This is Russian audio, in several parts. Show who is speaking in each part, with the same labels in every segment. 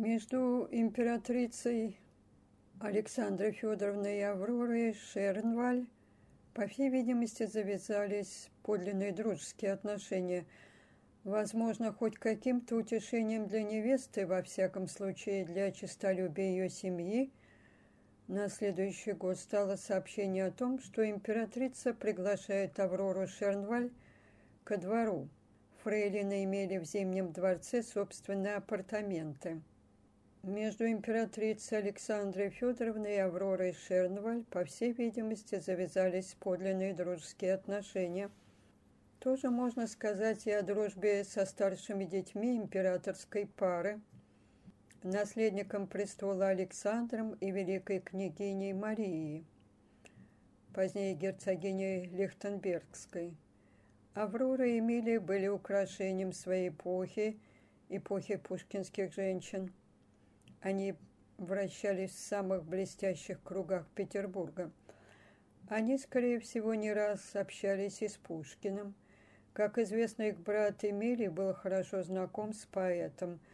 Speaker 1: Между императрицей Александрой Федоровной и Авророй Шернваль, по всей видимости, завязались подлинные дружеские отношения. Возможно, хоть каким-то утешением для невесты, во всяком случае для честолюбия ее семьи, на следующий год стало сообщение о том, что императрица приглашает Аврору Шернваль ко двору. Фрейлины имели в Зимнем дворце собственные апартаменты. Между императрицей Александрой Федоровной и Авророй Шернваль, по всей видимости, завязались подлинные дружеские отношения. Тоже можно сказать и о дружбе со старшими детьми императорской пары наследником престола Александром и великой княгиней Марией, позднее герцогиней Лихтенбергской. Аврора и Эмилия были украшением своей эпохи, эпохи пушкинских женщин. Они вращались в самых блестящих кругах Петербурга. Они, скорее всего, не раз общались и с Пушкиным. Как известно, их брат Эмилий был хорошо знаком с поэтом –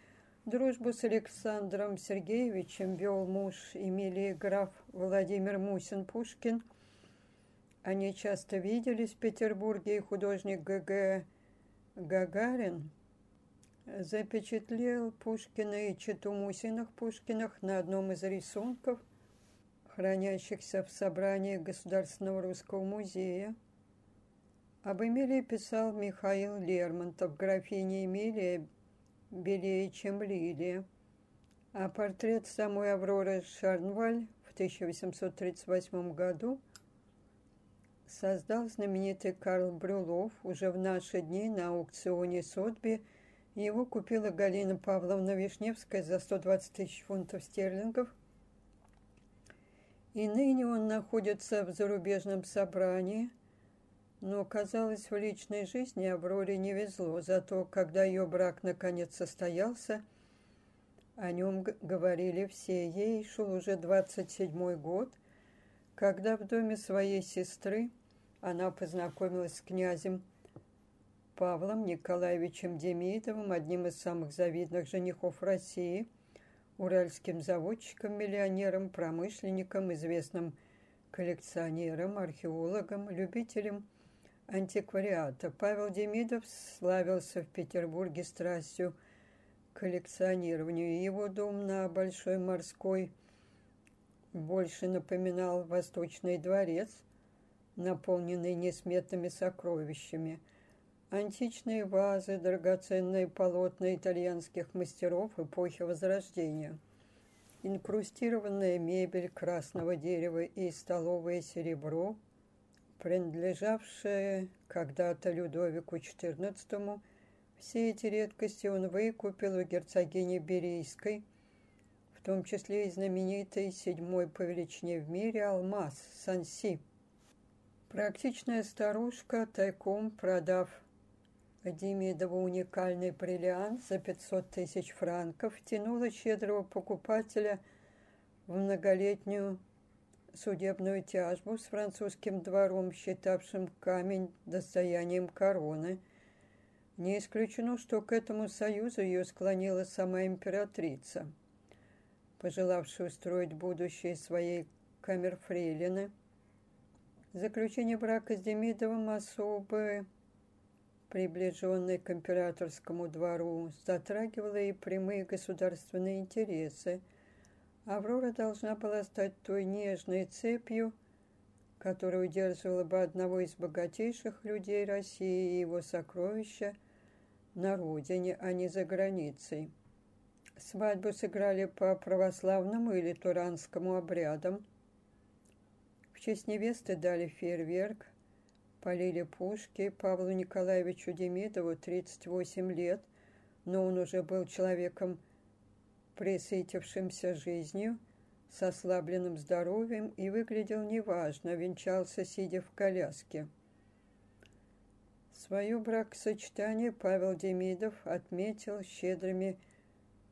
Speaker 1: Дружбу с Александром Сергеевичем вел муж Эмилии граф Владимир Мусин-Пушкин. Они часто виделись в Петербурге, и художник Г.Г. Гагарин запечатлел Пушкина и читу Мусиных-Пушкиных на одном из рисунков, хранящихся в собрании Государственного русского музея. Об Эмилии писал Михаил Лермонтов, графиня Эмилия белее, чем лилия. А портрет самой Авроры Шарнваль в 1838 году создал знаменитый Карл Брюлов уже в наши дни на аукционе Сотби. Его купила Галина Павловна Вишневская за 120 тысяч фунтов стерлингов. И ныне он находится в зарубежном собрании – но, казалось, в личной жизни Авроре не везло, зато когда ее брак наконец состоялся, о нем говорили все. Ей шел уже 27-й год, когда в доме своей сестры она познакомилась с князем Павлом Николаевичем Демидовым, одним из самых завидных женихов России, уральским заводчиком, миллионером, промышленником, известным коллекционером, археологом, любителем антиквариата. Павел Демидов славился в Петербурге страстью к коллекционированию. Его дом на Большой Морской больше напоминал Восточный дворец, наполненный несметными сокровищами. Античные вазы, драгоценные полотна итальянских мастеров эпохи Возрождения, инкрустированная мебель красного дерева и столовое серебро – принадлежавшее когда-то Людовику XIV, все эти редкости он выкупил у герцогини Берийской, в том числе и знаменитый седьмой по величине в мире алмаз Санси. Практичная старушка, тайком продав Демидову уникальный бриллиант за 500 тысяч франков, тянула щедрого покупателя в многолетнюю судебную тяжбу с французским двором, считавшим камень достоянием короны. Не исключено, что к этому союзу ее склонила сама императрица, пожелавшая устроить будущее своей камерфрейлины. Заключение брака с Демидовым особо приближенный к императорскому двору, затрагивало и прямые государственные интересы – Аврора должна была стать той нежной цепью, которая удерживала бы одного из богатейших людей России и его сокровища на родине, а не за границей. Свадьбу сыграли по православному или туранскому обрядам. В честь невесты дали фейерверк, полили пушки. Павлу Николаевичу Демидову 38 лет, но он уже был человеком присытившимся жизнью, с ослабленным здоровьем и выглядел неважно, венчался, сидя в коляске. Свое бракосочетание Павел Демидов отметил щедрыми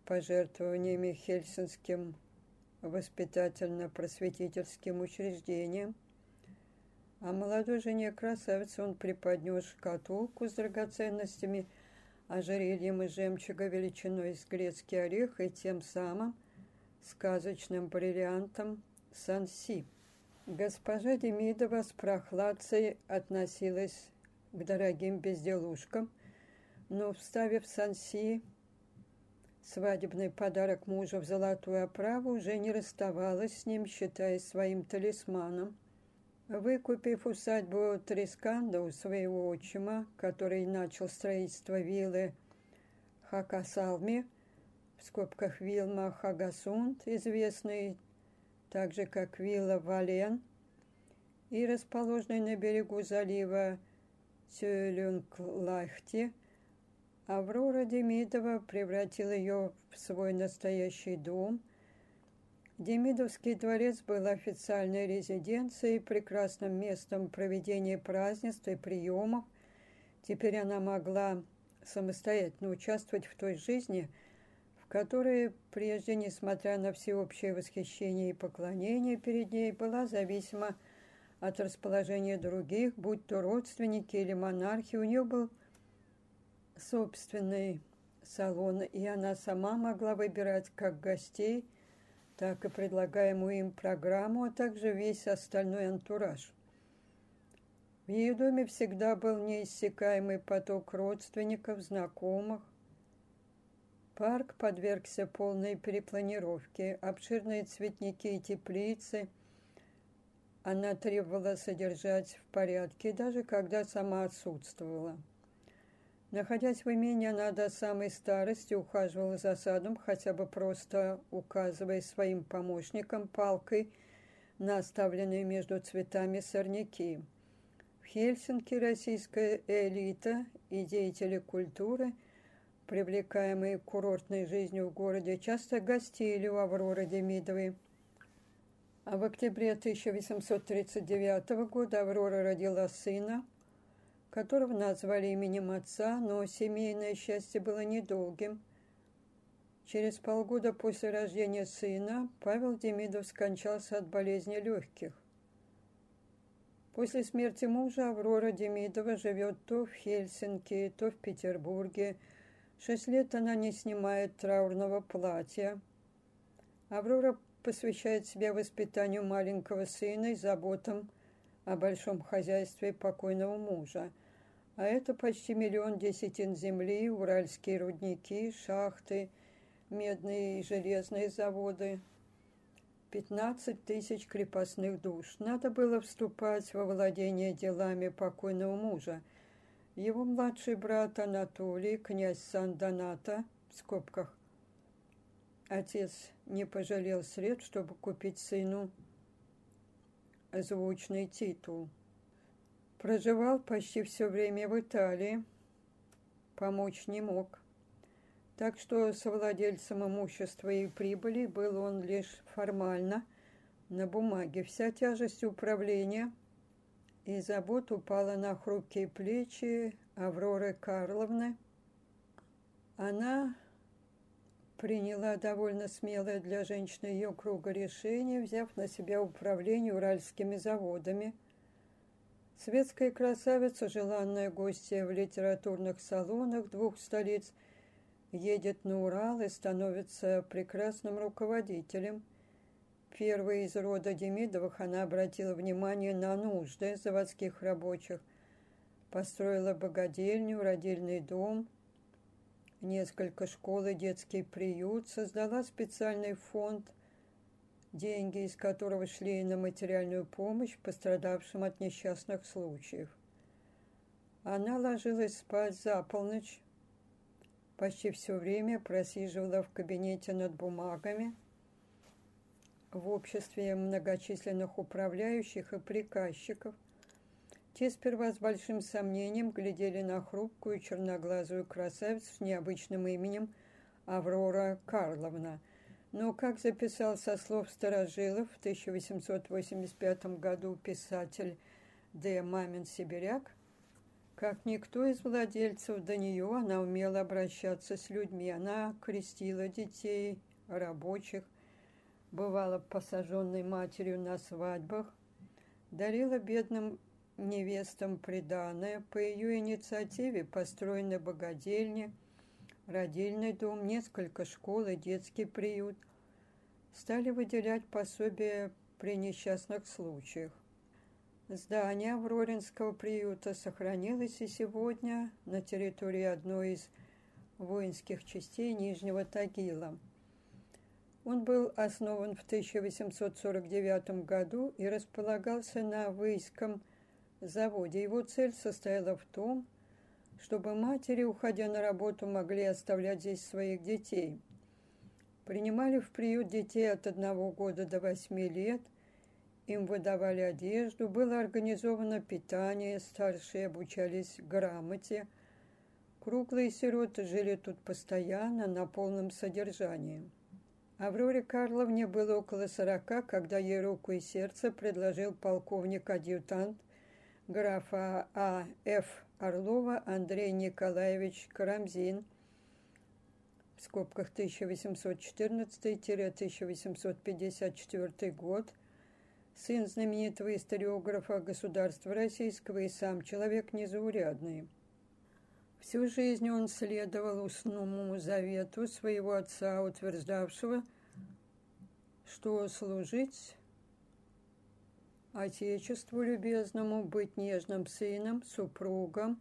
Speaker 1: пожертвованиями Хельсинским воспитательно-просветительским учреждением, а молодой жене красавице он преподнес шкатулку с драгоценностями, ожерельем из жемчуга величиной с грецкий орех и тем самым сказочным бриллиантом Санси. Госпожа Демидова с прохладцей относилась к дорогим безделушкам, но, вставив Санси свадебный подарок мужа в золотую оправу, уже не расставалась с ним, считая своим талисманом. Выкупив усадьбу Трисканда у своего отчима, который начал строительство виллы Хакасалми, в скобках Вилма Хагасунд, известный также как вилла Вален, и расположенный на берегу залива Тюлюнглахти, Аврора Демидова превратила ее в свой настоящий дом – Демидовский дворец был официальной резиденцией, прекрасным местом проведения празднеств и приемов. Теперь она могла самостоятельно участвовать в той жизни, в которой прежде, несмотря на всеобщее восхищение и поклонение перед ней, была зависима от расположения других, будь то родственники или монархи. У нее был собственный салон, и она сама могла выбирать как гостей – так и предлагаемую им программу, а также весь остальной антураж. В ее доме всегда был неиссякаемый поток родственников, знакомых. Парк подвергся полной перепланировке, обширные цветники и теплицы она требовала содержать в порядке, даже когда сама отсутствовала. Находясь в имении, она до самой старости ухаживала за садом, хотя бы просто указывая своим помощникам палкой на оставленные между цветами сорняки. В Хельсинки российская элита и деятели культуры, привлекаемые курортной жизнью в городе, часто гостили у Авроры Демидовой. А в октябре 1839 года Аврора родила сына – которого назвали именем отца, но семейное счастье было недолгим. Через полгода после рождения сына Павел Демидов скончался от болезни легких. После смерти мужа Аврора Демидова живет то в Хельсинки, то в Петербурге. Шесть лет она не снимает траурного платья. Аврора посвящает себя воспитанию маленького сына и заботам о большом хозяйстве покойного мужа – а это почти миллион десятин земли, уральские рудники, шахты, медные и железные заводы, 15 тысяч крепостных душ. Надо было вступать во владение делами покойного мужа. Его младший брат Анатолий, князь Сан-Доната, в скобках, отец не пожалел средств, чтобы купить сыну звучный титул – Проживал почти все время в Италии. Помочь не мог. Так что совладельцем имущества и прибыли был он лишь формально, на бумаге. Вся тяжесть управления и забот упала на хрупкие плечи Авроры Карловны. Она приняла довольно смелое для женщины ее круга решение, взяв на себя управление уральскими заводами – Светская красавица, желанная гостья в литературных салонах двух столиц, едет на Урал и становится прекрасным руководителем. Первой из рода Демидовых она обратила внимание на нужды заводских рабочих, построила богадельню, родильный дом, несколько школ и детский приют, создала специальный фонд – деньги из которого шли на материальную помощь пострадавшим от несчастных случаев. Она ложилась спать за полночь, почти все время просиживала в кабинете над бумагами, в обществе многочисленных управляющих и приказчиков. Те сперва с большим сомнением глядели на хрупкую черноглазую красавицу с необычным именем Аврора Карловна – но, как записал со слов старожилов в 1885 году писатель Д. Мамин Сибиряк, как никто из владельцев до нее, она умела обращаться с людьми. Она крестила детей, рабочих, бывала посаженной матерью на свадьбах, дарила бедным невестам приданное. По ее инициативе построены богадельни, родильный дом, несколько школ и детский приют. Стали выделять пособия при несчастных случаях. Здание Авроринского приюта сохранилось и сегодня на территории одной из воинских частей Нижнего Тагила. Он был основан в 1849 году и располагался на Выйском заводе. Его цель состояла в том, чтобы матери, уходя на работу, могли оставлять здесь своих детей. Принимали в приют детей от одного года до восьми лет – им выдавали одежду, было организовано питание, старшие обучались грамоте. Круглые сироты жили тут постоянно, на полном содержании. Авроре Карловне было около сорока, когда ей руку и сердце предложил полковник-адъютант графа А. Ф. Орлова Андрей Николаевич Карамзин, в скобках 1814-1854 год – сын знаменитого историографа государства российского и сам человек незаурядный. Всю жизнь он следовал усному завету своего отца, утверждавшего, что служить Отечеству любезному, быть нежным сыном, супругом,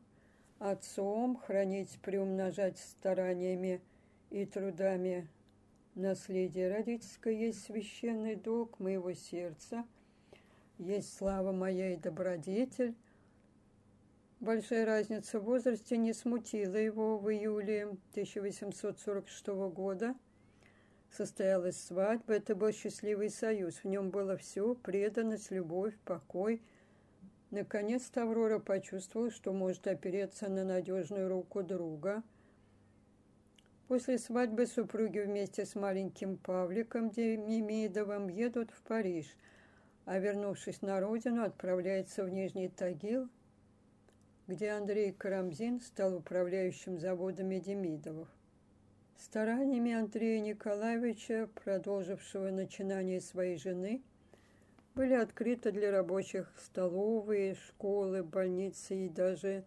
Speaker 1: отцом, хранить, приумножать стараниями и трудами наследие родительское есть священный долг моего сердца – есть слава моя и добродетель. Большая разница в возрасте не смутила его. В июле 1846 года состоялась свадьба. Это был счастливый союз. В нем было все – преданность, любовь, покой. Наконец-то Аврора почувствовала, что может опереться на надежную руку друга. После свадьбы супруги вместе с маленьким Павликом Демидовым едут в Париж – а вернувшись на родину, отправляется в Нижний Тагил, где Андрей Карамзин стал управляющим заводами Демидовых. Стараниями Андрея Николаевича, продолжившего начинание своей жены, были открыты для рабочих столовые, школы, больницы и даже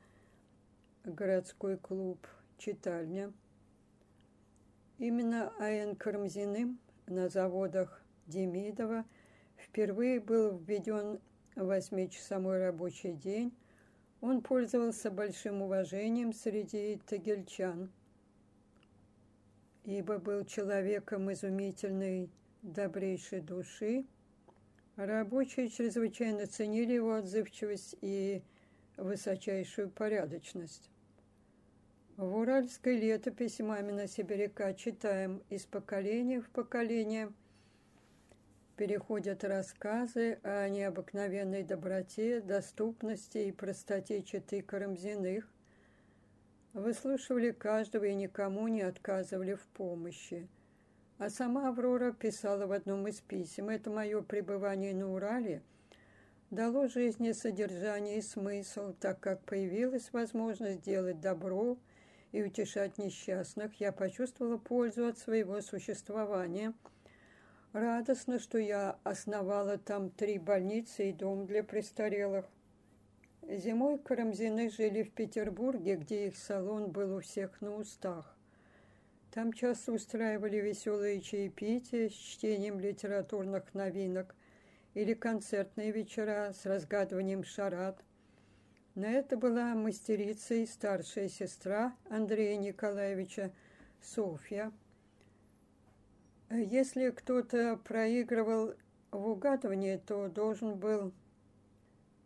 Speaker 1: городской клуб, читальня. Именно А.Н. Карамзиным на заводах Демидова – Впервые был введен восьмичасовой рабочий день. Он пользовался большим уважением среди тагильчан, ибо был человеком изумительной, добрейшей души. Рабочие чрезвычайно ценили его отзывчивость и высочайшую порядочность. В уральской летописи «Мамина сибиряка» читаем из поколения в поколение – переходят рассказы о необыкновенной доброте, доступности и простоте читы Карамзиных, выслушивали каждого и никому не отказывали в помощи. А сама Аврора писала в одном из писем, «Это мое пребывание на Урале дало жизни содержание и смысл, так как появилась возможность делать добро и утешать несчастных, я почувствовала пользу от своего существования – Радостно, что я основала там три больницы и дом для престарелых. Зимой Карамзины жили в Петербурге, где их салон был у всех на устах. Там часто устраивали веселые чаепития с чтением литературных новинок или концертные вечера с разгадыванием шарат. На это была мастерица и старшая сестра Андрея Николаевича Софья – если кто-то проигрывал в угадывании, то должен был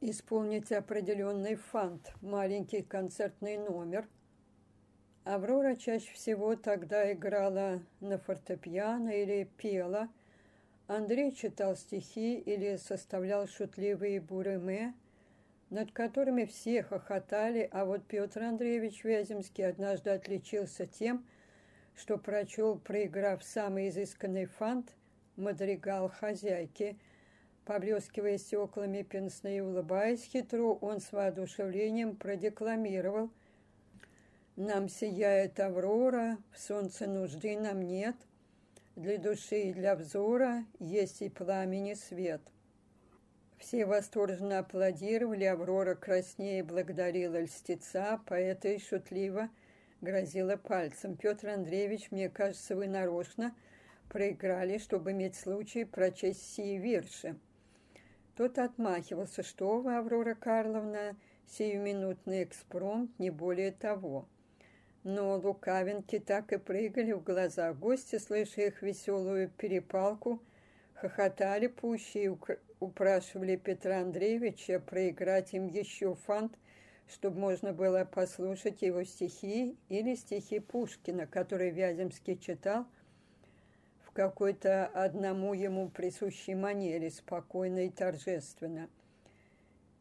Speaker 1: исполнить определенный фант, маленький концертный номер. Аврора чаще всего тогда играла на фортепиано или пела. Андрей читал стихи или составлял шутливые буреме, над которыми все хохотали, а вот Петр Андреевич Вяземский однажды отличился тем, что прочел, проиграв самый изысканный фант, мадригал хозяйки. Поблескивая стеклами пенсне и улыбаясь хитро, он с воодушевлением продекламировал «Нам сияет аврора, в солнце нужды нам нет, для души и для взора есть и пламени свет». Все восторженно аплодировали, Аврора краснее благодарила льстеца, поэта и шутливо грозила пальцем. Петр Андреевич, мне кажется, вы нарочно проиграли, чтобы иметь случай прочесть сии вирши. Тот отмахивался, что вы, Аврора Карловна, сиюминутный экспромт, не более того. Но лукавинки так и прыгали в глаза. Гости, слыша их веселую перепалку, хохотали пуще и упрашивали Петра Андреевича проиграть им еще фант, чтобы можно было послушать его стихи или стихи Пушкина, которые Вяземский читал какой-то одному ему присущей манере, спокойно и торжественно –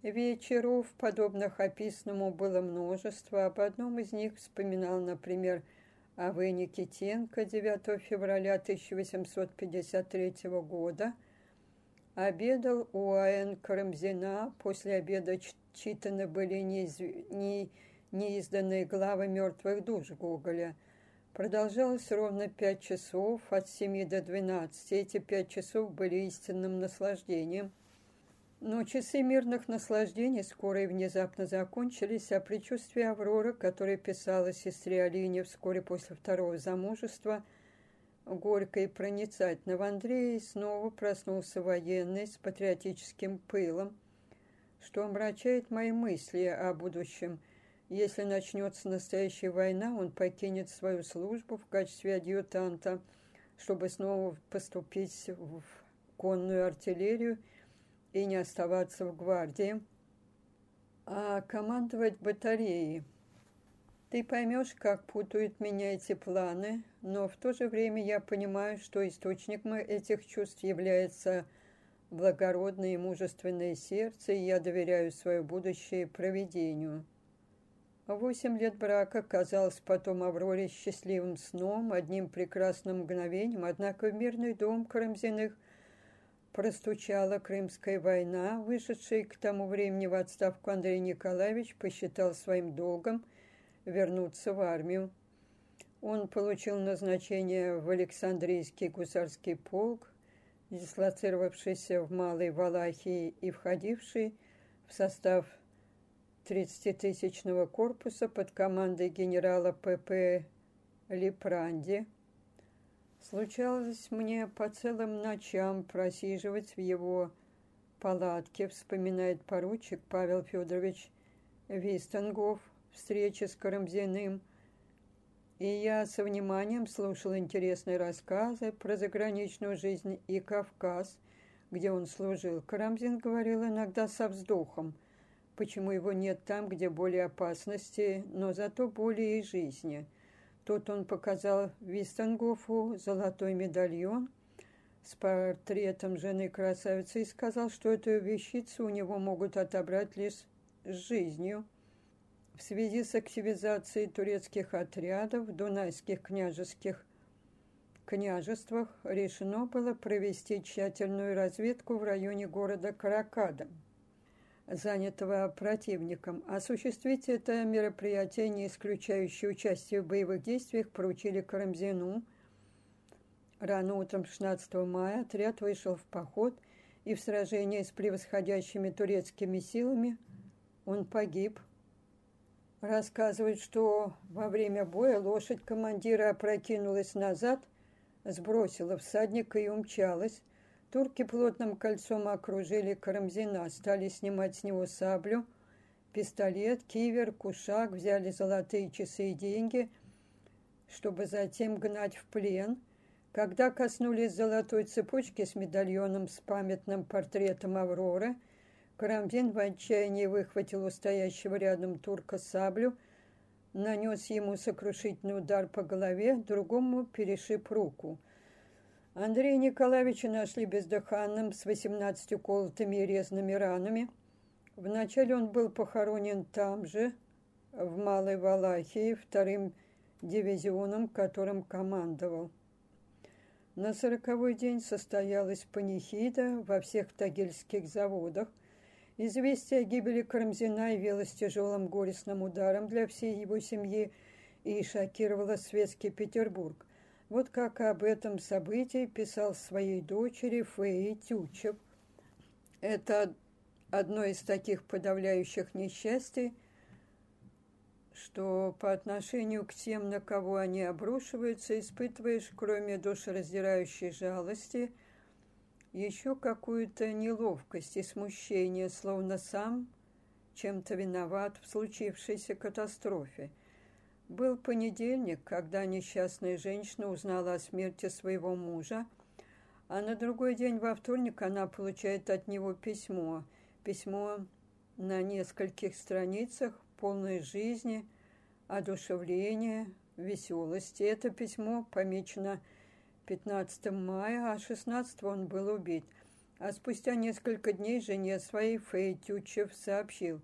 Speaker 1: Вечеров, подобных описанному, было множество. Об одном из них вспоминал, например, А.В. Никитенко 9 февраля 1853 года. Обедал у А.Н. Карамзина. После обеда читаны были неизв... не... неизданные главы «Мертвых душ» Гоголя. Продолжалось ровно пять часов, от семи до двенадцати. Эти пять часов были истинным наслаждением – но часы мирных наслаждений скоро и внезапно закончились, а предчувствие Авроры, которое писала сестре Алине вскоре после второго замужества, горько и проницательно в Андрее снова проснулся военный с патриотическим пылом, что омрачает мои мысли о будущем. Если начнется настоящая война, он покинет свою службу в качестве адъютанта, чтобы снова поступить в конную артиллерию – и не оставаться в гвардии, а командовать батареей. Ты поймешь, как путают меня эти планы, но в то же время я понимаю, что источником этих чувств является благородное и мужественное сердце, и я доверяю свое будущее проведению. Восемь лет брака казалось потом Авроре счастливым сном, одним прекрасным мгновением, однако в мирный дом Карамзиных – простучала Крымская война, вышедший к тому времени в отставку Андрей Николаевич посчитал своим долгом вернуться в армию. Он получил назначение в Александрийский гусарский полк, дислоцировавшийся в Малой Валахии и входивший в состав 30-тысячного корпуса под командой генерала П.П. Лепранди – Случалось мне по целым ночам просиживать в его палатке, вспоминает поручик Павел Федорович Вистенгов, встречи с Карамзиным. И я со вниманием слушал интересные рассказы про заграничную жизнь и Кавказ, где он служил. Карамзин говорил иногда со вздохом, почему его нет там, где более опасности, но зато более и жизни – Тут он показал Вистенгофу золотой медальон с портретом жены красавицы и сказал, что эту вещицу у него могут отобрать лишь с жизнью. В связи с активизацией турецких отрядов в Дунайских княжеских княжествах решено было провести тщательную разведку в районе города Каракада – занятого противником. Осуществить это мероприятие, не исключающее участие в боевых действиях, поручили Карамзину. Рано утром 16 мая отряд вышел в поход, и в сражении с превосходящими турецкими силами он погиб. Рассказывают, что во время боя лошадь командира опрокинулась назад, сбросила всадника и умчалась. Турки плотным кольцом окружили Карамзина, стали снимать с него саблю, пистолет, кивер, кушак, взяли золотые часы и деньги, чтобы затем гнать в плен. Когда коснулись золотой цепочки с медальоном с памятным портретом Авроры, Карамзин в отчаянии выхватил у стоящего рядом турка саблю, нанес ему сокрушительный удар по голове, другому перешиб руку – Андрея Николаевича нашли бездыханным с 18 колотыми и резными ранами. Вначале он был похоронен там же, в Малой Валахии, вторым дивизионом, которым командовал. На сороковой день состоялась панихида во всех тагильских заводах. Известие о гибели Карамзина явилось тяжелым горестным ударом для всей его семьи и шокировало светский Петербург. Вот как об этом событии писал своей дочери Феи Тючев. Это одно из таких подавляющих несчастий, что по отношению к тем, на кого они обрушиваются, испытываешь, кроме душераздирающей жалости, еще какую-то неловкость и смущение, словно сам чем-то виноват в случившейся катастрофе. Был понедельник, когда несчастная женщина узнала о смерти своего мужа, а на другой день во вторник она получает от него письмо. Письмо на нескольких страницах, полное жизни, одушевления, веселости. Это письмо помечено 15 мая, а 16 он был убит. А спустя несколько дней жене своей Фэй сообщил,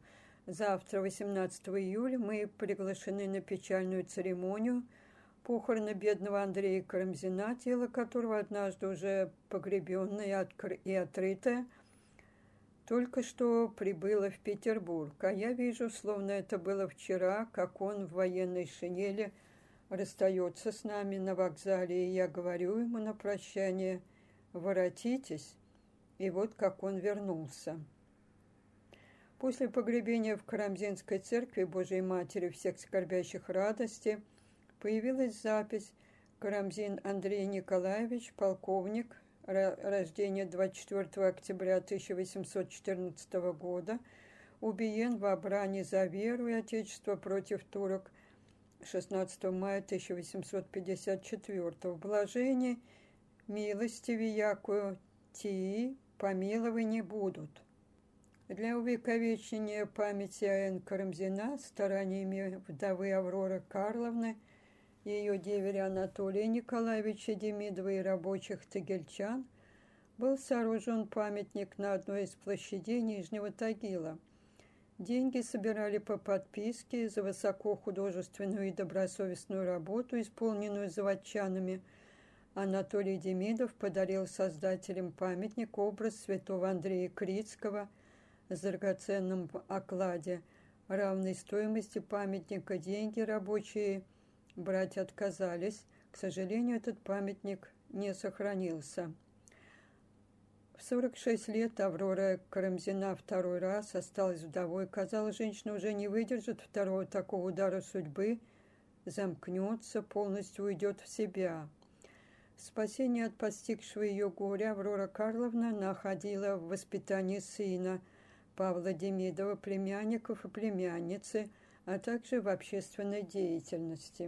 Speaker 1: «Завтра, 18 июля, мы приглашены на печальную церемонию похороны бедного Андрея Карамзина, тело которого однажды уже погребенное и отрытое, только что прибыло в Петербург, а я вижу, словно это было вчера, как он в военной шинели расстается с нами на вокзале, и я говорю ему на прощание «воротитесь», и вот как он вернулся. После погребения в Карамзинской церкви Божией Матери всех скорбящих радости появилась запись «Карамзин Андрей Николаевич, полковник, рождение 24 октября 1814 года, убиен в обране за веру и отечество против турок 16 мая 1854 в блажении милости якую тии помилования будут. Для увековечения памяти А.Н. Карамзина стараниями вдовы Авроры Карловны – ее деверя Анатолия Николаевича Демидова и рабочих тагильчан был сооружен памятник на одной из площадей Нижнего Тагила. Деньги собирали по подписке за высокохудожественную и добросовестную работу, исполненную заводчанами. Анатолий Демидов подарил создателям памятник образ святого Андрея Крицкого с драгоценным окладе. Равной стоимости памятника деньги рабочие – Братья отказались. К сожалению, этот памятник не сохранился. В 46 лет Аврора Карамзина второй раз осталась вдовой. Казалось, женщина уже не выдержит второго такого удара судьбы, замкнется, полностью уйдет в себя. Спасение от постигшего ее горя Аврора Карловна находила в воспитании сына Павла Демидова, племянников и племянницы, а также в общественной деятельности.